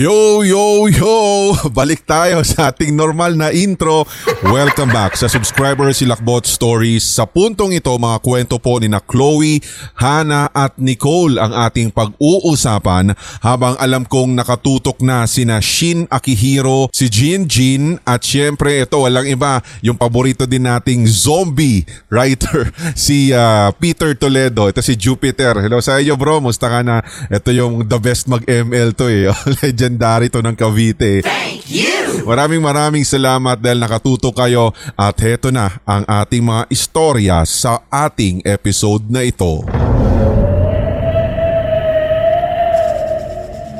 Yo, yo, yo! Balik tayo sa ating normal na intro. Welcome back sa Subscriber Silakbot Stories. Sa puntong ito, mga kwento po ni na Chloe, Hannah at Nicole ang ating pag-uusapan habang alam kong nakatutok na sina Shin Akihiro, si Jin Jin at syempre ito walang iba, yung paborito din nating zombie writer, si uh, Peter Toledo. Ito si Jupiter. Hello sa iyo bro, musta ka na? Ito yung the best mag-ML to eh. to ng Cavite. Thank you! Maraming maraming salamat dahil nakatuto kayo at heto na ang ating mga istorya sa ating episode na ito.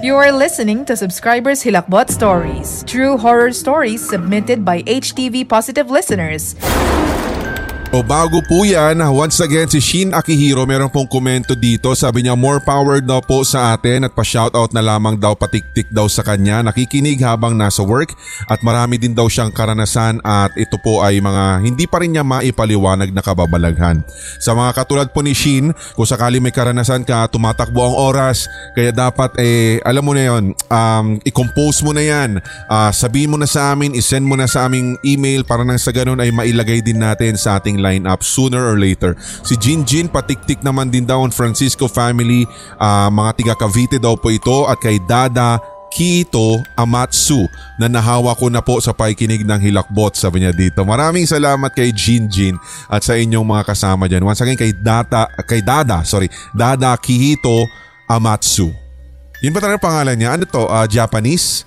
You are listening to Subscribers Hilakbot Stories, true horror stories submitted by HTV Positive listeners. O bago po yan, once again si Shin Akihiro meron pong komento dito. Sabi niya more power daw po sa atin at pa-shoutout na lamang daw patiktik daw sa kanya. Nakikinig habang nasa work at marami din daw siyang karanasan at ito po ay mga hindi pa rin niya maipaliwanag na kababalaghan. Sa mga katulad po ni Shin, kung sakali may karanasan ka, tumatakbo ang oras. Kaya dapat eh, alam mo na yon, um, i-compose mo na yan. Uh, sabihin mo na sa amin, isend mo na sa aming email para nang sa ganun ay mailagay din natin sa ating lineup sooner or later. Si Jinjin patiktik naman din daw ang Francisco family, uh, mga tiga Cavite daw po ito at kay Dada Kito Amatsu na nahawa ko na po sa paikinig ng Hilakbot sabi niya dito. Maraming salamat kay Jinjin at sa inyong mga kasama dyan. Once again kay, Data, kay Dada, sorry, Dada Kihito Amatsu. Yun ba talaga pangalan niya? Ano to? Uh, Japanese?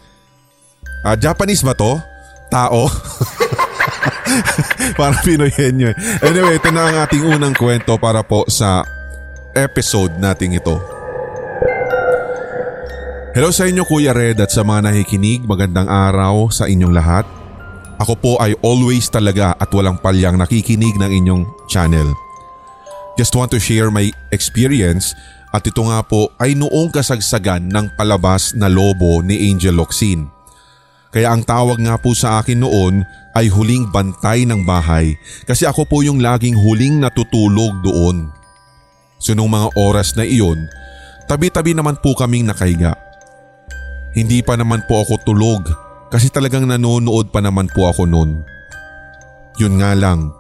Uh, Japanese ba to? Tao? para Pinoyenyo. Anyway, ito na ang ating unang kwento para po sa episode nating ito. Hello sa inyo Kuya Red at sa mga nakikinig, magandang araw sa inyong lahat. Ako po ay always talaga at walang palyang nakikinig ng inyong channel. Just want to share my experience at ito nga po ay noong kasagsagan ng palabas na lobo ni Angel Locsin. Kaya ang tawag nga po sa akin noon ay huling bantay ng bahay kasi ako po yung laging huling natutulog doon. So nung mga oras na iyon, tabi-tabi naman po kaming nakahiga. Hindi pa naman po ako tulog kasi talagang nanonood pa naman po ako noon. Yun nga lang,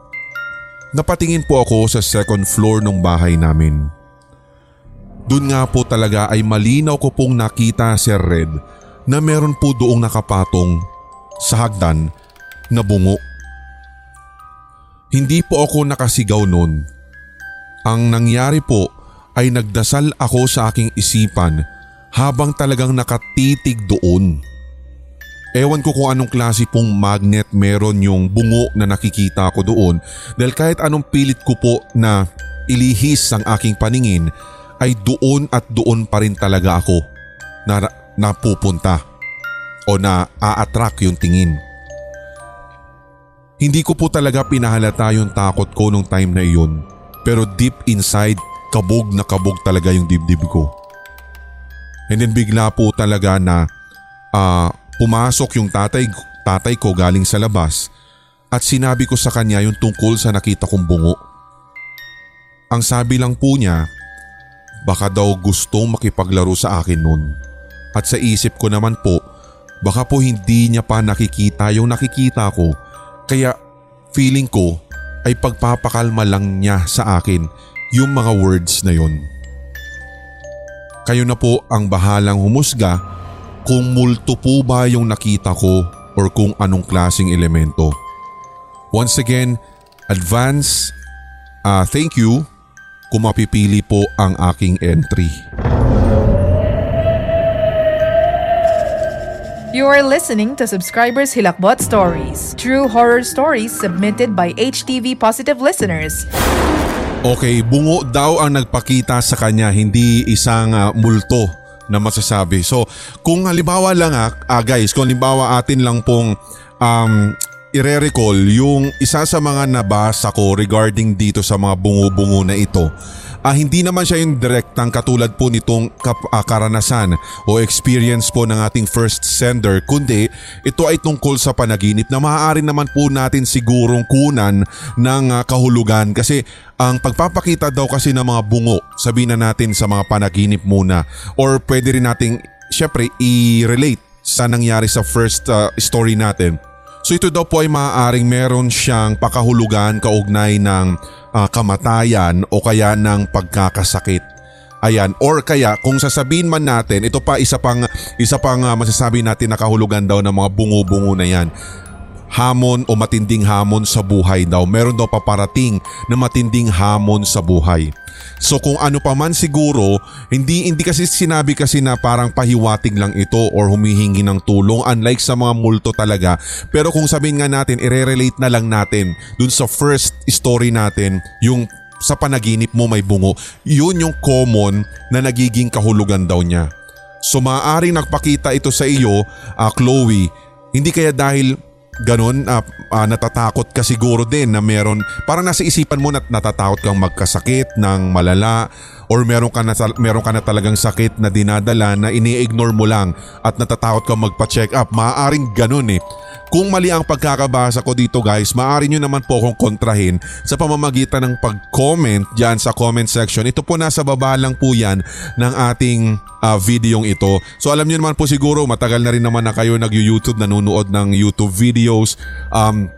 napatingin po ako sa second floor ng bahay namin. Doon nga po talaga ay malinaw ko pong nakita Sir Red na meron po doong nakapatong sa hagdan na bungo. Hindi po ako nakasigaw noon. Ang nangyari po ay nagdasal ako sa aking isipan habang talagang nakatitig doon. Ewan ko kung anong klase pong magnet meron yung bungo na nakikita ko doon dahil kahit anong pilit ko po na ilihis ang aking paningin ay doon at doon pa rin talaga ako na napupunta o na a-attract yung tingin. Hindi ko po talaga pinahalata yung takot ko nung time na iyon. Pero deep inside, kabog na kabog talaga yung dibdib ko. And then bigla po talaga na uh, pumasok yung tatay, tatay ko galing sa labas at sinabi ko sa kanya yung tungkol sa nakita kong bungo. Ang sabi lang po niya, baka daw gustong makipaglaro sa akin noon. At sa isip ko naman po, baka po hindi niya pa nakikita yung nakikita ko kaya feeling ko ay pagpapakalma lang niya sa akin yung mga words na yun. Kayo na po ang bahalang humusga kung multo po ba yung nakita ko or kung anong klasing elemento. Once again, advance uh, thank you kung mapipili po ang aking entry. You are listening to Subscribers Hilakbot Stories, true horror stories submitted by HTV Positive listeners. Okay, bungo daw ang nagpakita sa kanya, hindi isang uh, multo na masasabi. So, kung halimbawa lang uh, uh, guys, kung halimbawa atin lang pong um, ire-recall yung isa sa mga nabasa ko regarding dito sa mga bungo-bungo na ito Ah, hindi naman siya yung direktang katulad po nitong kap- uh, karanasan o experience po ng ating first sender kundi ito ay tungkol sa panaginip na maaari naman po natin sigurong kunan ng uh, kahulugan kasi ang pagpapakita daw kasi ng mga bungo sabihin na natin sa mga panaginip muna or pwede rin nating syempre i-relate sa nangyari sa first uh, story natin. So ito daw po ay maaaring meron siyang pakahulugan kaugnay ng uh, kamatayan o kaya ng pagkakasakit. Ayan, or kaya kung sasabihin man natin, ito pa isa pang isa pang uh, masasabi natin na kahulugan daw ng mga bungo-bungo na 'yan hamon o matinding hamon sa buhay daw. Meron daw paparating na matinding hamon sa buhay. So kung ano pa man siguro, hindi hindi kasi sinabi kasi na parang pahiwatig lang ito or humihingi ng tulong unlike sa mga multo talaga. Pero kung sabihin nga natin, ire-relate na lang natin dun sa first story natin, yung sa panaginip mo may bungo, yun yung common na nagiging kahulugan daw niya. So maaaring nagpakita ito sa iyo, uh, Chloe, hindi kaya dahil ganon uh, uh, natatakot ka siguro din na meron parang nasa isipan mo na natatakot kang magkasakit ng malala or meron ka na meron ka na talagang sakit na dinadala na ini-ignore mo lang at natatakot kang magpa-check up maaaring ganon eh kung mali ang pagkakabasa ko dito guys, maaari nyo naman po akong kontrahin sa pamamagitan ng pag-comment dyan sa comment section. Ito po nasa baba lang po yan ng ating uh, videong ito. So alam nyo naman po siguro matagal na rin naman na kayo nag-YouTube, nanonood ng YouTube videos. Um,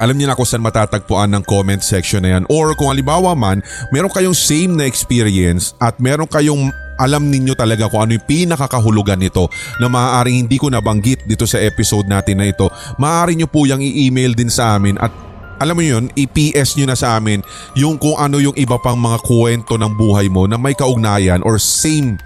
alam niyo na kung saan matatagpuan ng comment section na yan. Or kung alibawa man, meron kayong same na experience at meron kayong alam ninyo talaga kung ano yung pinakakahulugan nito na maaaring hindi ko nabanggit dito sa episode natin na ito, maaari nyo po yung i-email din sa amin at alam mo yun, i-PS nyo na sa amin yung kung ano yung iba pang mga kwento ng buhay mo na may kaugnayan or same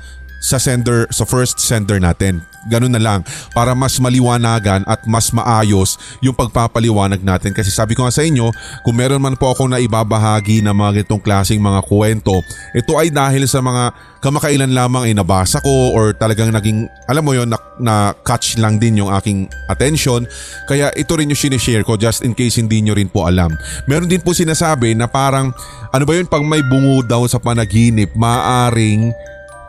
sa sender sa first sender natin. Ganun na lang para mas maliwanagan at mas maayos yung pagpapaliwanag natin kasi sabi ko nga sa inyo kung meron man po naibabahagi na mga ganitong klaseng mga kwento ito ay dahil sa mga kamakailan lamang ay nabasa ko or talagang naging alam mo yon na, na catch lang din yung aking attention kaya ito rin yung sinishare ko just in case hindi nyo rin po alam. Meron din po sinasabi na parang ano ba yun pag may bungo daw sa panaginip maaring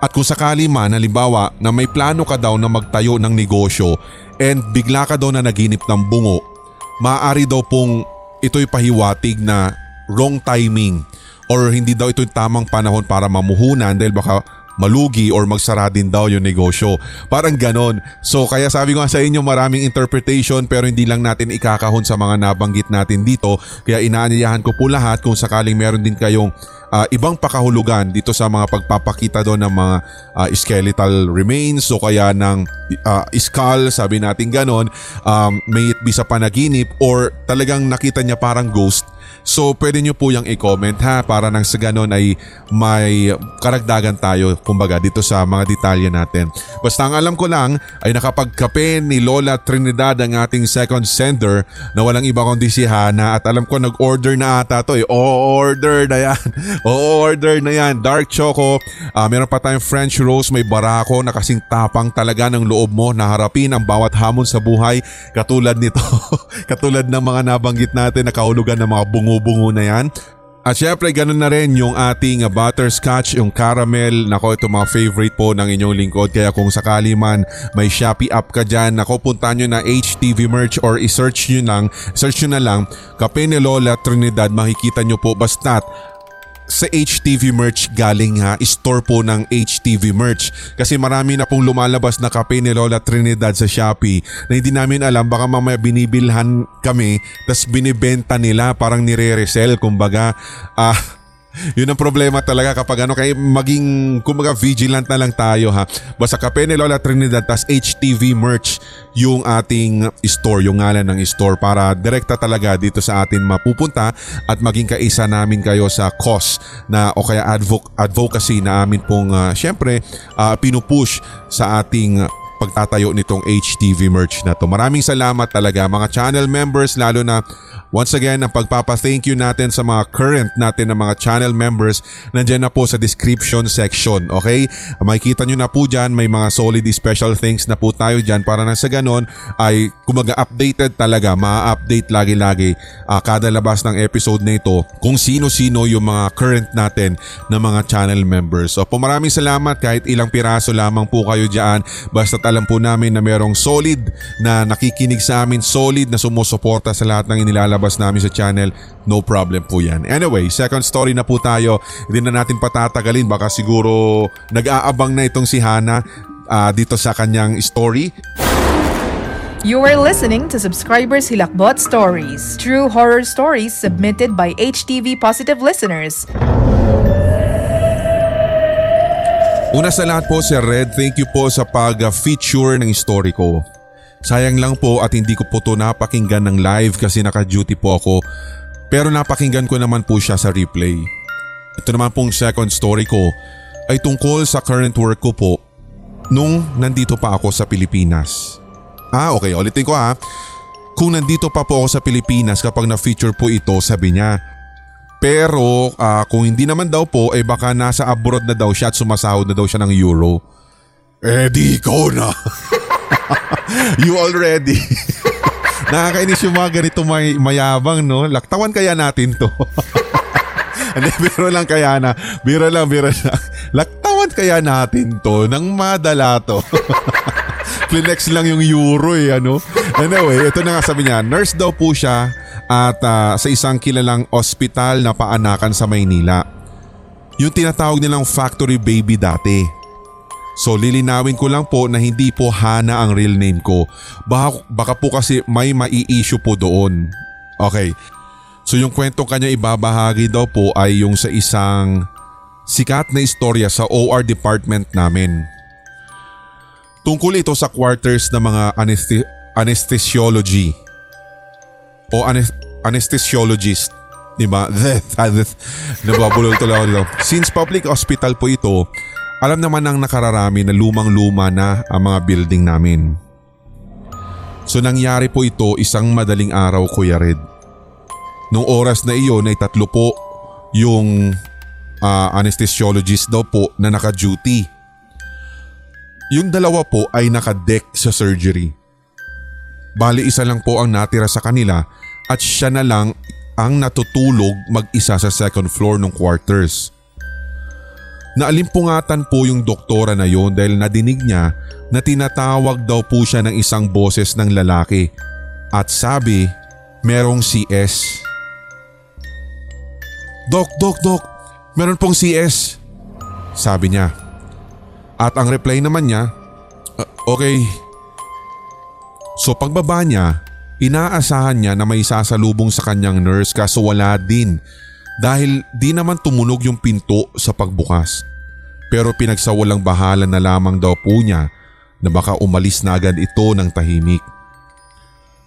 at kung sakali man halimbawa na may plano ka daw na magtayo ng negosyo and bigla ka daw na naginip ng bungo, maaari daw pong ito'y pahiwatig na wrong timing or hindi daw ito yung tamang panahon para mamuhunan dahil baka malugi or magsara din daw yung negosyo. Parang ganon. So kaya sabi ko nga sa inyo maraming interpretation pero hindi lang natin ikakahon sa mga nabanggit natin dito. Kaya inaanyayahan ko po lahat kung sakaling meron din kayong uh, ibang pakahulugan dito sa mga pagpapakita doon ng mga uh, skeletal remains o kaya ng uh, skull, sabi natin ganon, um, may it be sa panaginip or talagang nakita niya parang ghost So pwede nyo po yung i-comment ha para nang sa ganon ay may karagdagan tayo kumbaga dito sa mga detalye natin. Basta ang alam ko lang ay nakapagkape ni Lola Trinidad ang ating second sender na walang iba kundi si Hana at alam ko nag-order na ata to eh. O-order na yan. O-order na yan. Dark Choco. Uh, meron pa tayong French Rose. May barako na kasing tapang talaga ng loob mo na harapin ang bawat hamon sa buhay katulad nito. katulad ng mga nabanggit natin na kahulugan ng mga bungo bungo na yan. At syempre ganun na rin yung ating butterscotch, yung caramel. Nako ito mga favorite po ng inyong lingkod. Kaya kung sakali man may Shopee app ka dyan, nako punta nyo na HTV merch or i-search nyo lang, search nyo na lang Kape ni Lola Trinidad. Makikita nyo po basta't sa HTV merch galing ha, store po ng HTV merch. Kasi marami na pong lumalabas na kape ni Lola Trinidad sa Shopee na hindi namin alam baka mamaya binibilhan kami tas binibenta nila parang nire-resell kumbaga. Ah, uh, yun ang problema talaga kapag ano kay maging kumaga vigilant na lang tayo ha. Basta kape ni Lola Trinidad tas HTV merch yung ating store, yung ngalan ng store para direkta talaga dito sa atin mapupunta at maging kaisa namin kayo sa cause na o kaya advo- advocacy na amin pong uh, syempre uh, pinupush sa ating pagtatayo nitong HTV merch na to. Maraming salamat talaga mga channel members lalo na Once again, ang pagpapa-thank you natin sa mga current natin na mga channel members nandiyan na po sa description section. Okay? Makikita nyo na po dyan, may mga solid special thanks na po tayo dyan para na sa ganon ay kumaga updated talaga, ma-update lagi-lagi uh, kada labas ng episode na ito kung sino-sino yung mga current natin na mga channel members. So po maraming salamat kahit ilang piraso lamang po kayo dyan. Basta alam po namin na merong solid na nakikinig sa amin, solid na sumusuporta sa lahat ng inilalabas ilalabas namin sa channel, no problem po yan. Anyway, second story na po tayo. Hindi na natin patatagalin. Baka siguro nag-aabang na itong si Hana ah, dito sa kanyang story. You are listening to Subscribers Hilakbot Stories, true horror stories submitted by HTV Positive listeners. Una sa lahat po Sir Red, thank you po sa pag-feature ng story ko. Sayang lang po at hindi ko po to napakinggan ng live kasi naka-duty po ako pero napakinggan ko naman po siya sa replay. Ito naman pong second story ko ay tungkol sa current work ko po nung nandito pa ako sa Pilipinas. Ah okay, ulitin ko ha. Kung nandito pa po ako sa Pilipinas kapag na-feature po ito sabi niya. Pero ah, kung hindi naman daw po eh baka nasa abroad na daw siya at sumasahod na daw siya ng euro. Eh di ikaw na. you already. Nakakainis yung mga ganito may, mayabang no. Laktawan kaya natin to. Hindi, biro lang kaya na. Biro lang, biro lang. Laktawan kaya natin to nang madala to. Kleenex lang yung euro eh, ano. Anyway, ito na nga sabi niya, nurse daw po siya at ah, sa isang kilalang ospital na paanakan sa Maynila. Yung tinatawag nilang factory baby dati. So lilinawin ko lang po na hindi po Hana ang real name ko. Baka, baka po kasi may mai-issue po doon. Okay. So yung kwentong kanya ibabahagi daw po ay yung sa isang sikat na istorya sa OR department namin. Tungkol ito sa quarters ng mga anesthe- anesthesiology o anes- anesthesiologist. Diba? Nababulol tuloy ako. Since public hospital po ito, alam naman ng nakararami na lumang-luma na ang mga building namin. So nangyari po ito isang madaling araw Kuya Red. Nung oras na iyon ay tatlo po yung ah, anesthesiologist daw po na naka-duty. Yung dalawa po ay naka-deck sa surgery. Bali isa lang po ang natira sa kanila at siya na lang ang natutulog mag-isa sa second floor ng quarters. Naalimpungatan po yung doktora na yon dahil nadinig niya na tinatawag daw po siya ng isang boses ng lalaki at sabi merong CS. Dok, dok, dok, meron pong CS. Sabi niya. At ang reply naman niya, "Ah, okay. So pagbaba niya, inaasahan niya na may sasalubong sa kanyang nurse kaso wala din dahil di naman tumunog yung pinto sa pagbukas. Pero pinagsawalang bahala na lamang daw po niya na baka umalis na agad ito ng tahimik.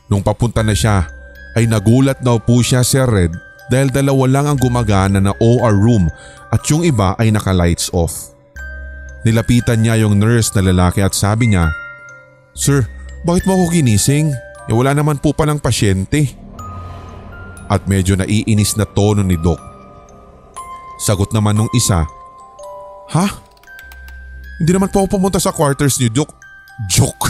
Nung papunta na siya ay nagulat daw po siya Sir Red dahil dalawa lang ang gumagana na OR room at yung iba ay naka-lights off. Nilapitan niya yung nurse na lalaki at sabi niya, Sir, bakit mo ako ginising? Eh wala naman po palang pasyente. At medyo naiinis na tono ni Doc. Sagot naman nung isa, Ha? Hindi naman po ako pumunta sa quarters ni Doc. Joke.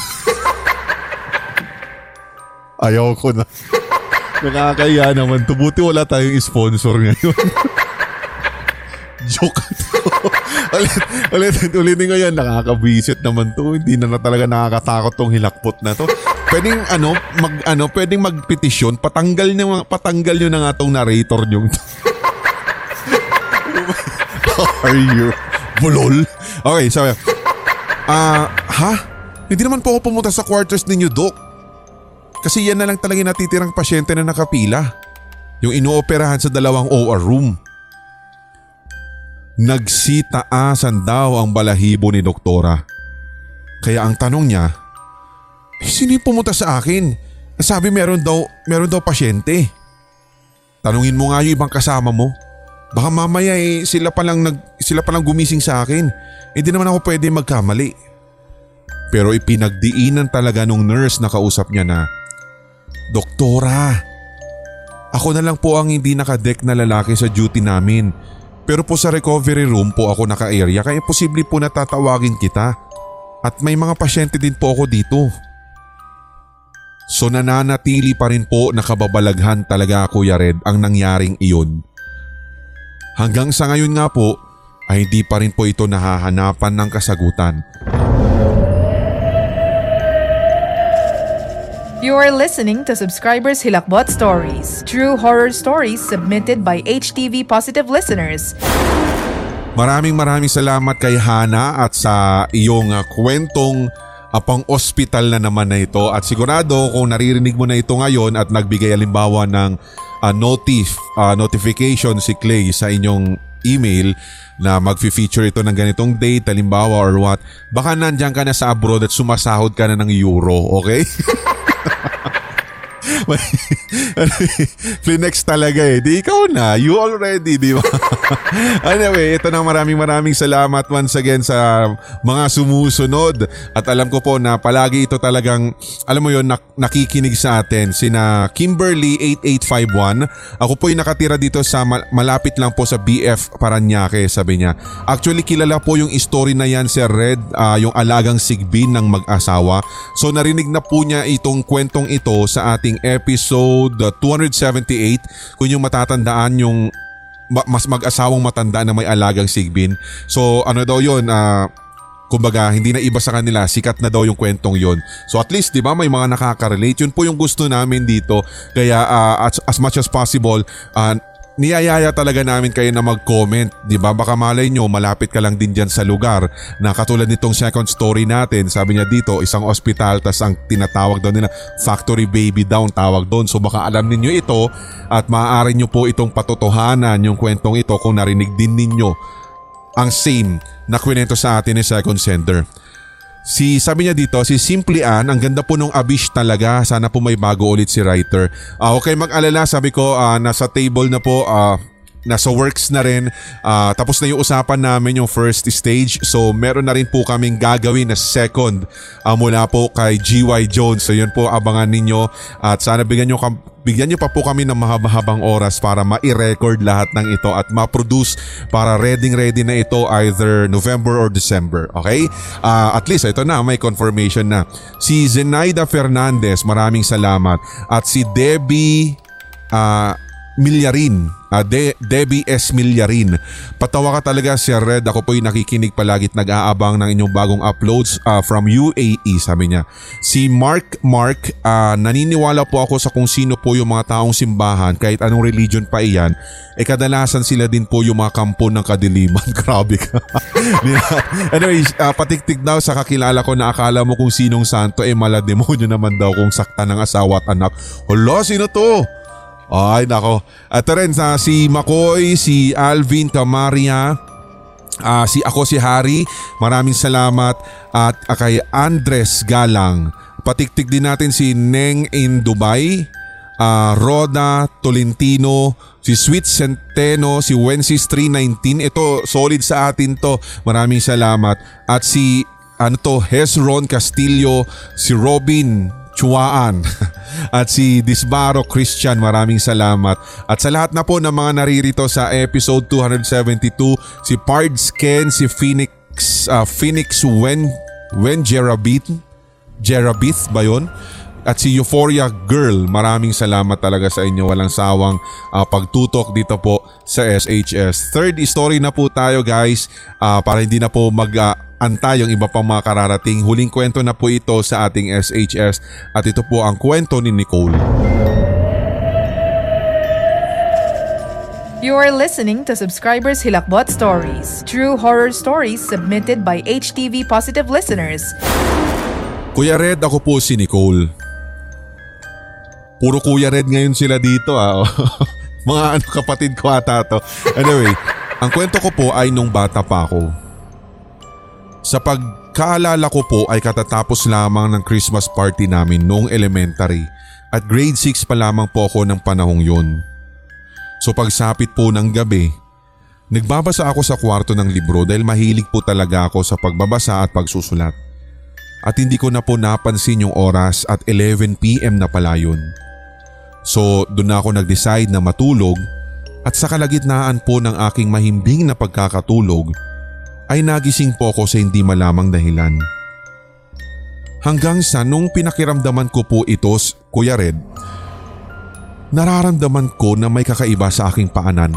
Ayaw ko na. Nakakaya naman to. Buti wala tayong sponsor ngayon. Joke. Ulit, ulit, ulitin ko yan. Nakakabisit naman to. Hindi na, na talaga nakakatakot tong hilakpot na to. Pwedeng ano, mag, ano, pwedeng magpetisyon. Patanggal nyo, patanggal nyo na nga tong narrator nyo. Are you? Bulol? Okay, so, ah, ha? Hindi naman po ako pumunta sa quarters ninyo, Doc. Kasi yan na lang talaga natitirang pasyente na nakapila. Yung inooperahan sa dalawang OR room. Nagsitaasan daw ang balahibo ni doktora. Kaya ang tanong niya, eh, sino yung pumunta sa akin? Sabi meron daw, meron daw pasyente. Tanungin mo nga yung ibang kasama mo. Baka mamaya eh sila pa lang, nag, sila pa lang gumising sa akin. Hindi naman ako pwede magkamali. Pero ipinagdiinan talaga nung nurse na kausap niya na, Doktora, ako na lang po ang hindi nakadeck na lalaki sa duty namin. Pero po sa recovery room po ako naka-area kaya posible po natatawagin kita. At may mga pasyente din po ako dito. So nananatili pa rin po nakababalaghan talaga Kuya Red ang nangyaring iyon. Hanggang sa ngayon nga po ay hindi pa rin po ito nahahanapan ng kasagutan. You are listening to Subscribers Hilakbot Stories, true horror stories submitted by HTV Positive listeners. Maraming maraming salamat kay Hana at sa iyong uh, kwentong uh, pang-ospital na naman na ito at sigurado kung naririnig mo na ito ngayon at nagbigay alimbawa ng uh, notif, uh, notification si Clay sa inyong email na mag-feature ito ng ganitong date, halimbawa or what, baka nandyan ka na sa abroad at sumasahod ka na ng euro, okay? Flinex talaga eh. Di ikaw na. You already, di ba? anyway, ito na maraming maraming salamat once again sa mga sumusunod. At alam ko po na palagi ito talagang, alam mo yon nak- nakikinig sa atin. Sina Kimberly 8851. Ako po yung nakatira dito sa malapit lang po sa BF Paranaque, sabi niya. Actually, kilala po yung story na yan, Sir Red, uh, yung alagang sigbin ng mag-asawa. So narinig na po niya itong kwentong ito sa ating episode 278 kung yung matatandaan yung mas mag-asawang matanda na may alagang sigbin. So ano daw yun, uh, kumbaga hindi na iba sa kanila, sikat na daw yung kwentong yon. So at least 'di ba may mga nakaka-relate. Yun po yung gusto namin dito. Kaya uh, as, as much as possible, uh, niyayaya talaga namin kayo na mag-comment. Di ba? Baka malay nyo, malapit ka lang din dyan sa lugar na katulad nitong second story natin. Sabi niya dito, isang ospital tas ang tinatawag doon nila factory baby down tawag doon. So baka alam ninyo ito at maaari nyo po itong patotohanan yung kwentong ito kung narinig din ninyo ang same na kwento sa atin ni second sender. Si sabi niya dito, si Simply Ann, ang ganda po nung abish talaga. Sana po may bago ulit si writer. Uh, okay mag-alala, sabi ko uh, nasa table na po uh, nasa works na rin. Uh, tapos na yung usapan namin yung first stage. So meron na rin po kaming gagawin na second uh, mula po kay GY Jones. So yun po abangan ninyo at sana bigyan nyo, bigyan nyo pa po kami ng mahaba-habang oras para ma-record lahat ng ito at ma-produce para ready ready na ito either November or December. Okay? Uh, at least ito na may confirmation na. Si Zenaida Fernandez maraming salamat at si Debbie uh, Milyarin uh, De- Debbie S. Millarin. Patawa ka talaga Sir Red. Ako po'y nakikinig palagi at nag-aabang ng inyong bagong uploads uh, from UAE sabi niya. Si Mark Mark, uh, naniniwala po ako sa kung sino po yung mga taong simbahan kahit anong religion pa iyan. Eh kadalasan sila din po yung mga kampo ng kadiliman. Grabe ka. anyway, uh, patiktik daw sa kakilala ko na akala mo kung sinong santo eh mala demonyo naman daw kung sakta ng asawa at anak. Hala, sino to? Ay nako. At rin sa si Makoy, si Alvin Camaria, uh, si ako si Harry. Maraming salamat at uh, kay Andres Galang. Patiktik din natin si Neng in Dubai, uh, Roda Tolentino, si Sweet Centeno, si Wences 319. Ito solid sa atin to. Maraming salamat. At si ano to, Hezron Castillo, si Robin Chuaan at si Disbaro Christian maraming salamat. At sa lahat na po ng mga naririto sa episode 272 si Pards Ken, si Phoenix uh, Phoenix Wen Wen Jerabith Jerabith ba yun? At si Euphoria Girl, maraming salamat talaga sa inyo. Walang sawang uh, pagtutok dito po sa SHS. Third story na po tayo guys uh, para hindi na po mag uh, antay yung iba pang mga kararating. Huling kwento na po ito sa ating SHS at ito po ang kwento ni Nicole. You are listening to Subscribers Hilakbot Stories, true horror stories submitted by HTV Positive listeners. Kuya Red, ako po si Nicole. Puro Kuya Red ngayon sila dito ah. Mga ano kapatid ko ata to. Anyway, ang kwento ko po ay nung bata pa ako. Sa pagkaalala ko po ay katatapos lamang ng Christmas party namin noong elementary at grade 6 pa lamang po ako ng panahong yun. So pagsapit po ng gabi, nagbabasa ako sa kwarto ng libro dahil mahilig po talaga ako sa pagbabasa at pagsusulat. At hindi ko na po napansin yung oras at 11pm na pala yun. So doon na ako nag-decide na matulog at sa kalagitnaan po ng aking mahimbing na pagkakatulog ay nagising po ako sa hindi malamang dahilan. Hanggang sa nung pinakiramdaman ko po ito, Kuya Red, nararamdaman ko na may kakaiba sa aking paanan.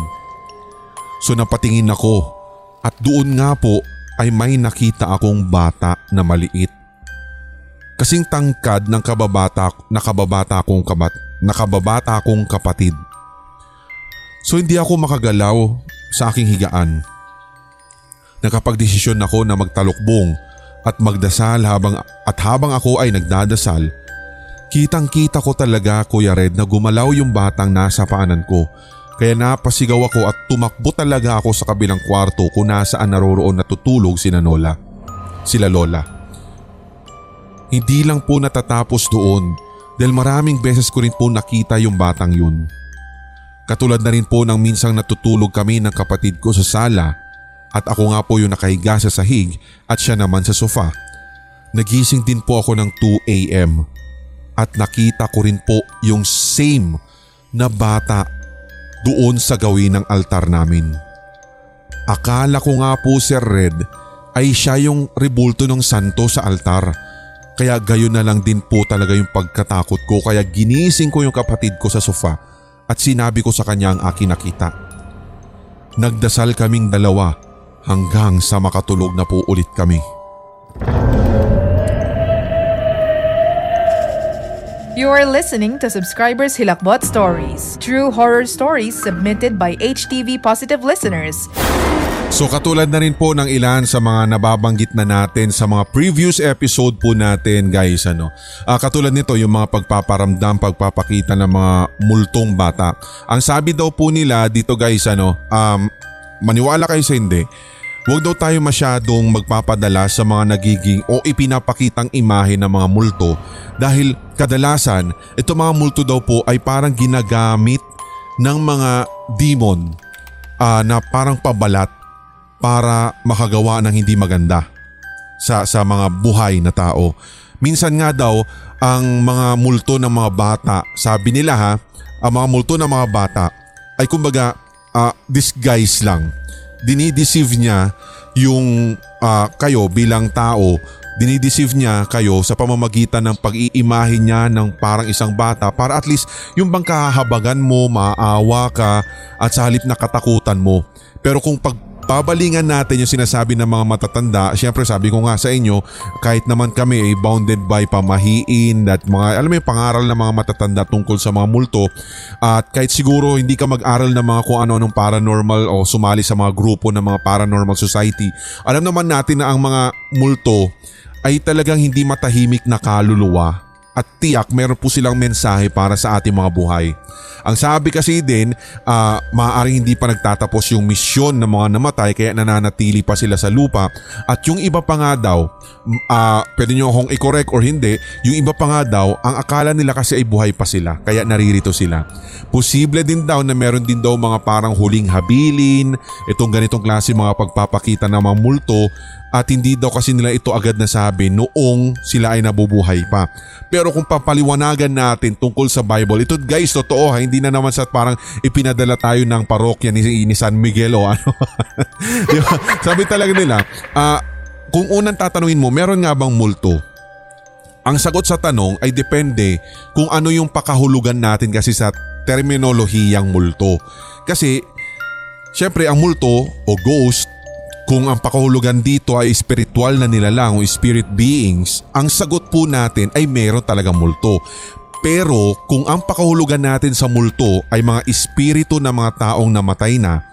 So napatingin ako at doon nga po ay may nakita akong bata na maliit. Kasing tangkad ng kababata, nakababata kong kabat, nakababata kong kapatid. So hindi ako makagalaw sa aking higaan. Nakapagdesisyon ako na magtalukbong at magdasal habang at habang ako ay nagdadasal, kitang kita ko talaga Kuya Red na gumalaw yung batang nasa paanan ko. Kaya napasigaw ako at tumakbo talaga ako sa kabilang kwarto kung nasaan naroroon natutulog sina Nola. Sila Lola. Hindi lang po natatapos doon dahil maraming beses ko rin po nakita yung batang yun. Katulad na rin po ng minsang natutulog kami ng kapatid ko sa sala at ako nga po yung nakahiga sa sahig at siya naman sa sofa. Nagising din po ako ng 2 a.m. at nakita ko rin po yung same na bata doon sa gawin ng altar namin. Akala ko nga po Sir Red ay siya yung rebulto ng santo sa altar. Kaya gayon na lang din po talaga yung pagkatakot ko kaya ginising ko yung kapatid ko sa sofa at sinabi ko sa kanya ang aking nakita. Nagdasal kaming dalawa hanggang sa makatulog na po ulit kami. You are listening to Subscribers Hilakbot Stories, true horror stories submitted by HTV Positive listeners. So katulad na rin po ng ilan sa mga nababanggit na natin sa mga previous episode po natin guys ano. Uh, katulad nito yung mga pagpaparamdam, pagpapakita ng mga multong bata. Ang sabi daw po nila dito guys ano, um, maniwala kayo sa hindi, Huwag daw tayo masyadong magpapadala sa mga nagiging o ipinapakitang imahe ng mga multo dahil kadalasan ito mga multo daw po ay parang ginagamit ng mga demon uh, na parang pabalat para makagawa ng hindi maganda sa, sa mga buhay na tao. Minsan nga daw ang mga multo ng mga bata, sabi nila ha, ang mga multo ng mga bata ay kumbaga uh, disguise lang dinideceive niya yung uh, kayo bilang tao, dinideceive niya kayo sa pamamagitan ng pag-iimahe niya ng parang isang bata para at least yung bang kahabagan mo, maawa ka at sa halip na katakutan mo. Pero kung pag babalingan natin yung sinasabi ng mga matatanda. Siyempre sabi ko nga sa inyo, kahit naman kami ay bounded by pamahiin at mga, alam mo yung pangaral ng mga matatanda tungkol sa mga multo. At kahit siguro hindi ka mag-aral ng mga kung ano-anong paranormal o sumali sa mga grupo ng mga paranormal society. Alam naman natin na ang mga multo ay talagang hindi matahimik na kaluluwa at tiyak meron po silang mensahe para sa ating mga buhay. Ang sabi kasi din, uh, maaaring hindi pa nagtatapos yung misyon ng mga namatay kaya nananatili pa sila sa lupa. At yung iba pa nga daw, uh, pwede nyo akong i-correct or hindi, yung iba pa nga daw, ang akala nila kasi ay buhay pa sila kaya naririto sila. Posible din daw na meron din daw mga parang huling habilin, itong ganitong klase mga pagpapakita ng mga multo at hindi daw kasi nila ito agad nasabi noong sila ay nabubuhay pa. Pero kung papaliwanagan natin tungkol sa Bible, ito guys, totoo ha, hindi na naman sa parang ipinadala tayo ng parokya ni, ni San Miguel o ano. diba? Sabi talaga nila, uh, kung unang tatanungin mo, meron nga bang multo? Ang sagot sa tanong ay depende kung ano yung pakahulugan natin kasi sa terminolohiyang multo. Kasi syempre ang multo o ghost kung ang pakahulugan dito ay spiritual na nilalang o spirit beings, ang sagot po natin ay meron talagang multo. Pero kung ang pakahulugan natin sa multo ay mga espiritu ng mga taong namatay na,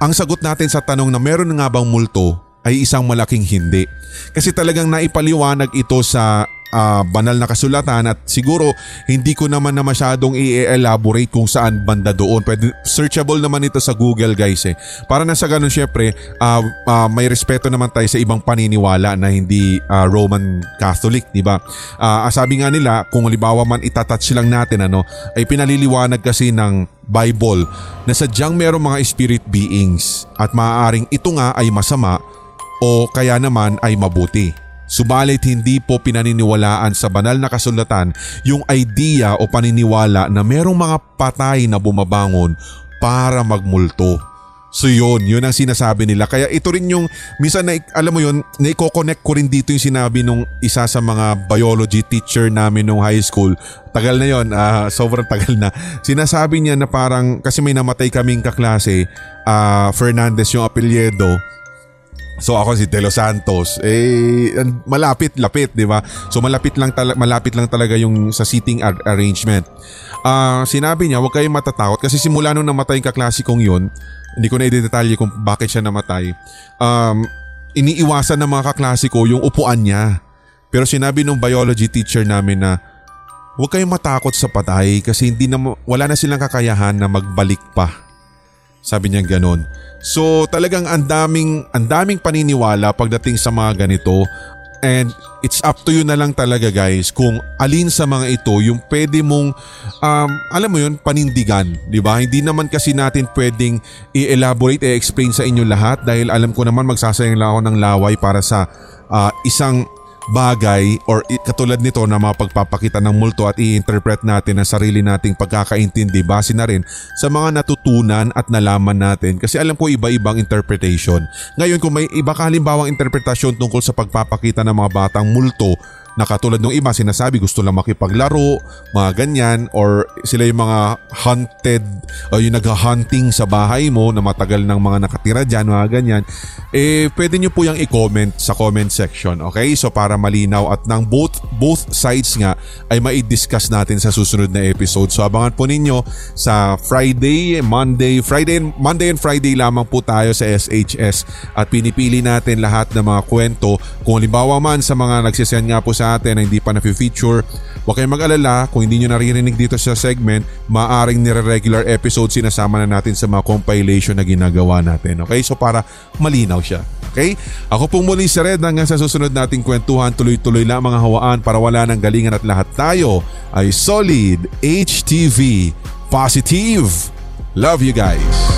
ang sagot natin sa tanong na meron nga bang multo ay isang malaking hindi. Kasi talagang naipaliwanag ito sa uh, banal na kasulatan at siguro hindi ko naman na masyadong i-elaborate kung saan banda doon. Pwede, searchable naman ito sa Google guys eh. Para na sa ganun syempre uh, uh, may respeto naman tayo sa ibang paniniwala na hindi uh, Roman Catholic, di ba? Uh, sabi nga nila kung halimbawa man itatouch lang natin ano, ay pinaliliwanag kasi ng Bible na sadyang merong mga spirit beings at maaaring ito nga ay masama o kaya naman ay mabuti. Subalit hindi po pinaniniwalaan sa banal na kasulatan yung idea o paniniwala na merong mga patay na bumabangon para magmulto. So yun, yun ang sinasabi nila. Kaya ito rin yung, minsan na, alam mo yun, naiko-connect ko rin dito yung sinabi nung isa sa mga biology teacher namin nung high school. Tagal na yun, uh, sobrang tagal na. Sinasabi niya na parang, kasi may namatay kaming kaklase, uh, Fernandez yung apelyedo, So ako si De Los Santos, eh malapit-lapit, 'di ba? So malapit lang tala- malapit lang talaga yung sa seating ar- arrangement. Ah, uh, sinabi niya, "Huwag kayong matatakot kasi simula nung namatay yung kaklasikong 'yon, hindi ko na idedetalye kung bakit siya namatay. Um, iniiwasan ng mga kaklase ko yung upuan niya. Pero sinabi nung biology teacher namin na huwag kayong matakot sa patay kasi hindi na, wala na silang kakayahan na magbalik pa. Sabi niya ganon. So talagang ang daming, ang daming paniniwala pagdating sa mga ganito And it's up to you na lang talaga guys kung alin sa mga ito yung pwede mong um, alam mo yun panindigan, 'di ba? Hindi naman kasi natin pwedeng i-elaborate, i-explain sa inyo lahat dahil alam ko naman magsasayang lang ako ng laway para sa uh, isang bagay or katulad nito na mapagpapakita ng multo at i-interpret natin ang sarili nating pagkakaintindi base na rin sa mga natutunan at nalaman natin kasi alam ko iba-ibang interpretation. Ngayon kung may iba kalimbawang interpretasyon tungkol sa pagpapakita ng mga batang multo na katulad ng iba sinasabi gusto lang makipaglaro, mga ganyan or sila yung mga hunted o yung nag-hunting sa bahay mo na matagal ng mga nakatira dyan, mga ganyan, eh pwede nyo po yung i-comment sa comment section, okay? So para malinaw at ng both, both sides nga ay mai-discuss natin sa susunod na episode. So abangan po ninyo sa Friday, Monday, Friday, Monday and Friday lamang po tayo sa SHS at pinipili natin lahat ng mga kwento. Kung halimbawa man sa mga nagsisend nga po sa na hindi pa na-feature, huwag kayong mag-alala kung hindi nyo naririnig dito sa segment, maaring nire-regular episode sinasama na natin sa mga compilation na ginagawa natin. Okay? So para malinaw siya. Okay? Ako pong muli si Red hanggang sa susunod nating kwentuhan tuloy-tuloy lang mga hawaan para wala ng galingan at lahat tayo ay solid HTV positive. Love you guys.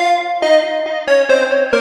thank you.